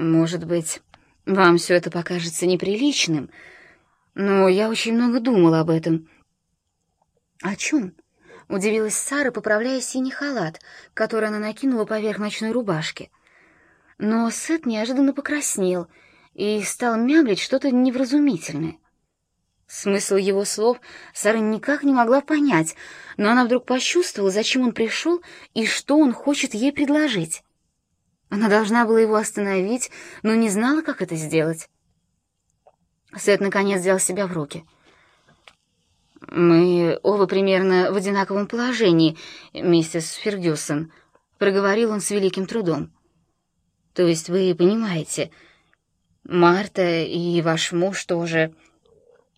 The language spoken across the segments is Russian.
Может быть, вам все это покажется неприличным, но я очень много думала об этом. О чем? Удивилась Сара, поправляя синий халат, который она накинула поверх ночной рубашки. Но Сет неожиданно покраснел и стал мямлить что-то невразумительное. Смысл его слов Сара никак не могла понять, но она вдруг почувствовала, зачем он пришел и что он хочет ей предложить. Она должна была его остановить, но не знала, как это сделать. Сет наконец взял себя в руки. «Мы оба примерно в одинаковом положении, миссис Фергюсон», — проговорил он с великим трудом. «То есть вы понимаете, Марта и ваш муж тоже...»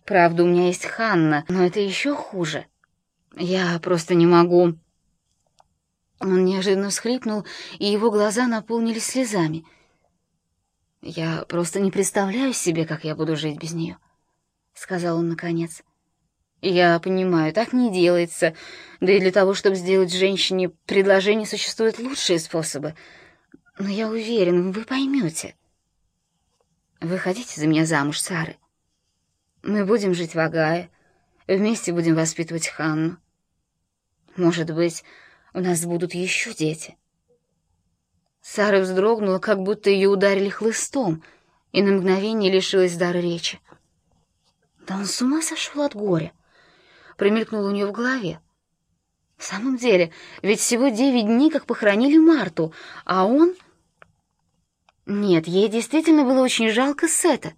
Правда, у меня есть Ханна, но это еще хуже. Я просто не могу...» Он неожиданно всхлипнул, и его глаза наполнились слезами. «Я просто не представляю себе, как я буду жить без нее», — сказал он наконец. «Я понимаю, так не делается, да и для того, чтобы сделать женщине предложение, существуют лучшие способы. Но я уверен, вы поймете. Вы хотите за меня замуж, Сары? Мы будем жить в Агае, вместе будем воспитывать Ханну. Может быть, у нас будут еще дети. Сара вздрогнула, как будто ее ударили хлыстом, и на мгновение лишилась дара речи. Да он с ума сошел от горя. Промелькнуло у нее в голове. В самом деле, ведь всего девять дней, как похоронили Марту, а он... Нет, ей действительно было очень жалко Сета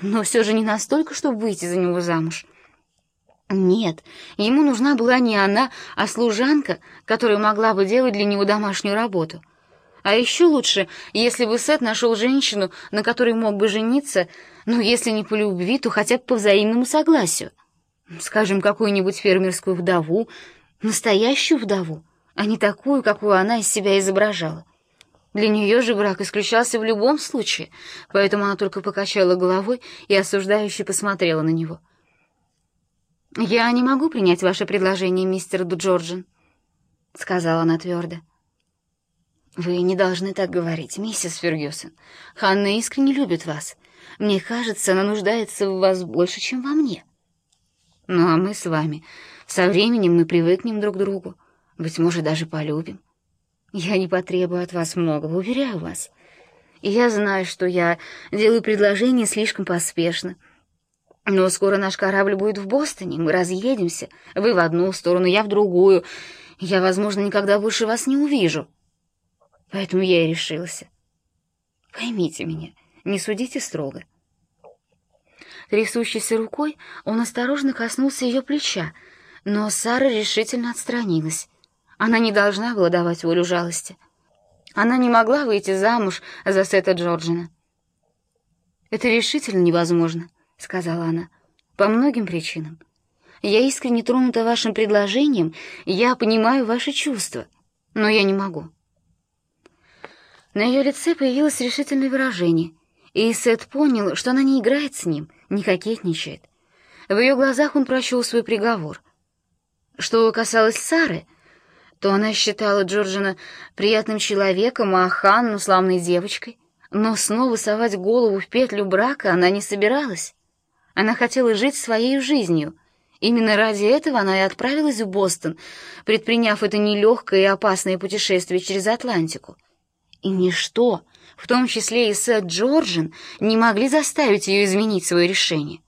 но все же не настолько, чтобы выйти за него замуж. Нет, ему нужна была не она, а служанка, которая могла бы делать для него домашнюю работу. А еще лучше, если бы Сет нашел женщину, на которой мог бы жениться, ну, если не по любви, то хотя бы по взаимному согласию. Скажем, какую-нибудь фермерскую вдову, настоящую вдову, а не такую, какую она из себя изображала. Для нее же брак исключался в любом случае, поэтому она только покачала головой и осуждающе посмотрела на него. «Я не могу принять ваше предложение, мистер Дуджорджин», — сказала она твердо. «Вы не должны так говорить, миссис Фергюсон. Ханна искренне любит вас. Мне кажется, она нуждается в вас больше, чем во мне. Ну а мы с вами, со временем мы привыкнем друг к другу, быть может, даже полюбим. Я не потребую от вас многого, уверяю вас. И я знаю, что я делаю предложение слишком поспешно. Но скоро наш корабль будет в Бостоне, мы разъедемся. Вы в одну сторону, я в другую. Я, возможно, никогда больше вас не увижу. Поэтому я и решился. Поймите меня, не судите строго. Трясущейся рукой он осторожно коснулся ее плеча, но Сара решительно отстранилась. Она не должна была давать волю жалости. Она не могла выйти замуж за Сета Джорджина. «Это решительно невозможно», — сказала она, — «по многим причинам. Я искренне тронута вашим предложением, я понимаю ваши чувства, но я не могу». На ее лице появилось решительное выражение, и Сет понял, что она не играет с ним, не кокетничает. В ее глазах он прочел свой приговор. Что касалось Сары, то она считала Джорджина приятным человеком, а Ханну славной девочкой. Но снова совать голову в петлю брака она не собиралась. Она хотела жить своей жизнью. Именно ради этого она и отправилась в Бостон, предприняв это нелегкое и опасное путешествие через Атлантику. И ничто, в том числе и Сет Джорджин, не могли заставить ее изменить свое решение.